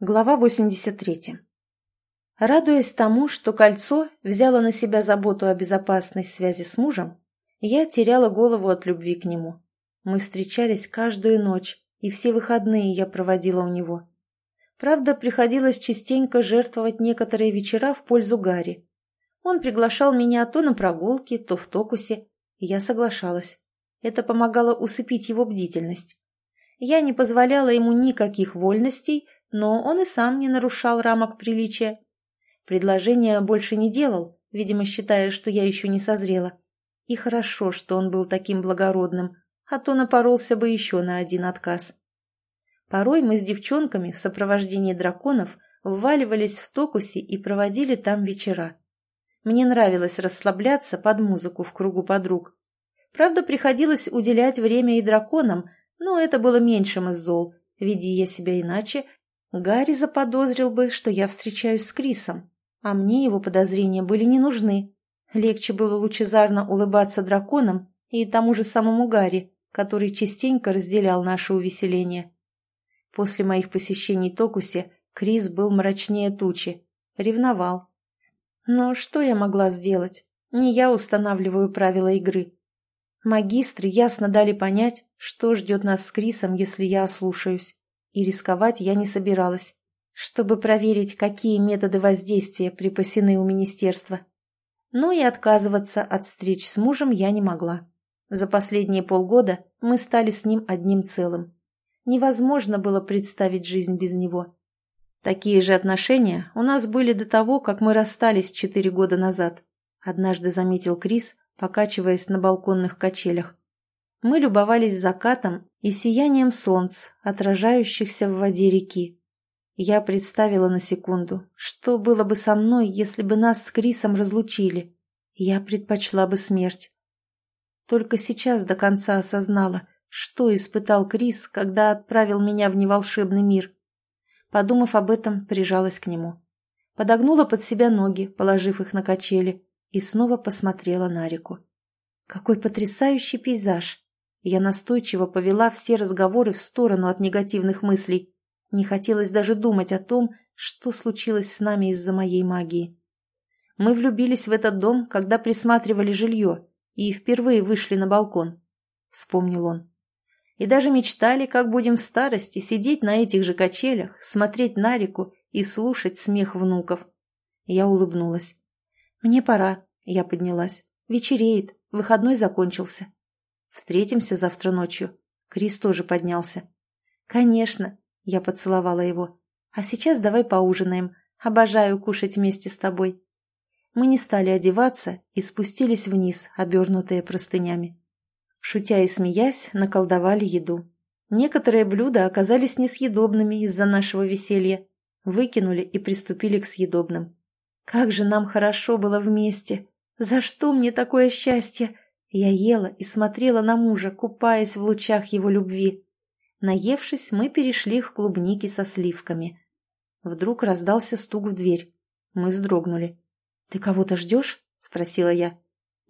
Глава 83. Радуясь тому, что кольцо взяло на себя заботу о безопасной связи с мужем, я теряла голову от любви к нему. Мы встречались каждую ночь, и все выходные я проводила у него. Правда, приходилось частенько жертвовать некоторые вечера в пользу Гарри. Он приглашал меня то на прогулки, то в токусе, и я соглашалась. Это помогало усыпить его бдительность. Я не позволяла ему никаких вольностей, но он и сам не нарушал рамок приличия. Предложения больше не делал, видимо, считая, что я еще не созрела. И хорошо, что он был таким благородным, а то напоролся бы еще на один отказ. Порой мы с девчонками в сопровождении драконов вваливались в Токусе и проводили там вечера. Мне нравилось расслабляться под музыку в кругу подруг. Правда, приходилось уделять время и драконам, но это было меньшим из зол. Веди я себя иначе, Гарри заподозрил бы, что я встречаюсь с Крисом, а мне его подозрения были не нужны. Легче было лучезарно улыбаться драконам и тому же самому Гарри, который частенько разделял наше увеселение. После моих посещений Токусе Крис был мрачнее тучи, ревновал. Но что я могла сделать? Не я устанавливаю правила игры. Магистры ясно дали понять, что ждет нас с Крисом, если я ослушаюсь и рисковать я не собиралась, чтобы проверить, какие методы воздействия припасены у министерства. Но и отказываться от встреч с мужем я не могла. За последние полгода мы стали с ним одним целым. Невозможно было представить жизнь без него. Такие же отношения у нас были до того, как мы расстались четыре года назад. Однажды заметил Крис, покачиваясь на балконных качелях. Мы любовались закатом и сиянием солнц, отражающихся в воде реки. Я представила на секунду, что было бы со мной, если бы нас с Крисом разлучили. Я предпочла бы смерть. Только сейчас до конца осознала, что испытал Крис, когда отправил меня в неволшебный мир. Подумав об этом, прижалась к нему. Подогнула под себя ноги, положив их на качели, и снова посмотрела на реку. Какой потрясающий пейзаж! Я настойчиво повела все разговоры в сторону от негативных мыслей. Не хотелось даже думать о том, что случилось с нами из-за моей магии. Мы влюбились в этот дом, когда присматривали жилье, и впервые вышли на балкон, — вспомнил он. И даже мечтали, как будем в старости сидеть на этих же качелях, смотреть на реку и слушать смех внуков. Я улыбнулась. «Мне пора», — я поднялась. «Вечереет, выходной закончился». Встретимся завтра ночью. Крис тоже поднялся. Конечно, я поцеловала его. А сейчас давай поужинаем. Обожаю кушать вместе с тобой. Мы не стали одеваться и спустились вниз, обернутые простынями. Шутя и смеясь, наколдовали еду. Некоторые блюда оказались несъедобными из-за нашего веселья. Выкинули и приступили к съедобным. Как же нам хорошо было вместе! За что мне такое счастье? Я ела и смотрела на мужа, купаясь в лучах его любви. Наевшись, мы перешли к клубнике со сливками. Вдруг раздался стук в дверь. Мы вздрогнули. «Ты кого-то ждешь?» — спросила я.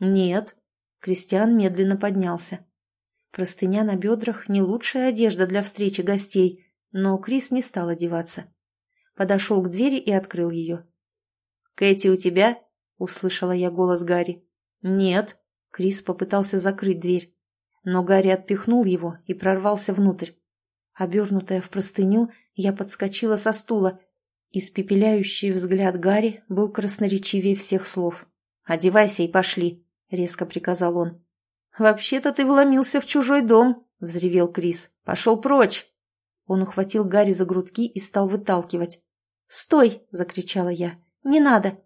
«Нет». Кристиан медленно поднялся. Простыня на бедрах — не лучшая одежда для встречи гостей, но Крис не стал одеваться. Подошел к двери и открыл ее. «Кэти у тебя?» — услышала я голос Гарри. «Нет», Крис попытался закрыть дверь, но Гарри отпихнул его и прорвался внутрь. Обернутая в простыню, я подскочила со стула. Испепеляющий взгляд Гарри был красноречивее всех слов. «Одевайся и пошли», — резко приказал он. «Вообще-то ты вломился в чужой дом», — взревел Крис. «Пошел прочь!» Он ухватил Гарри за грудки и стал выталкивать. «Стой!» — закричала я. «Не надо!»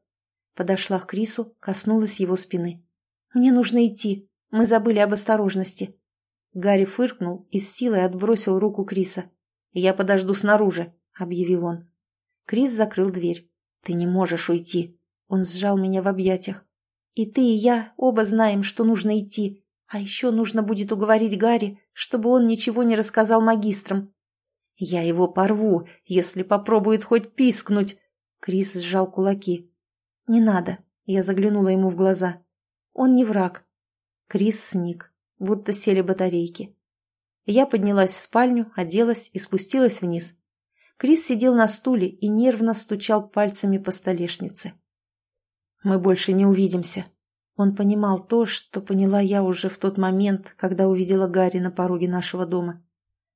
Подошла к Крису, коснулась его спины. «Мне нужно идти. Мы забыли об осторожности». Гарри фыркнул и с силой отбросил руку Криса. «Я подожду снаружи», — объявил он. Крис закрыл дверь. «Ты не можешь уйти». Он сжал меня в объятиях. «И ты, и я оба знаем, что нужно идти. А еще нужно будет уговорить Гарри, чтобы он ничего не рассказал магистрам». «Я его порву, если попробует хоть пискнуть!» Крис сжал кулаки. «Не надо», — я заглянула ему в глаза. Он не враг. Крис сник, будто сели батарейки. Я поднялась в спальню, оделась и спустилась вниз. Крис сидел на стуле и нервно стучал пальцами по столешнице. «Мы больше не увидимся». Он понимал то, что поняла я уже в тот момент, когда увидела Гарри на пороге нашего дома.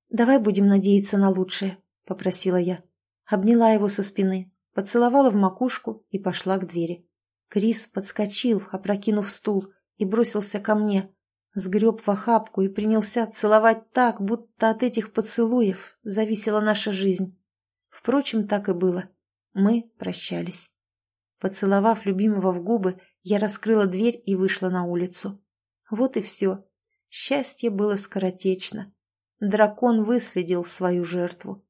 «Давай будем надеяться на лучшее», — попросила я. Обняла его со спины, поцеловала в макушку и пошла к двери. Крис подскочил, опрокинув стул, и бросился ко мне, сгреб в охапку и принялся целовать так, будто от этих поцелуев зависела наша жизнь. Впрочем, так и было. Мы прощались. Поцеловав любимого в губы, я раскрыла дверь и вышла на улицу. Вот и все. Счастье было скоротечно. Дракон выследил свою жертву.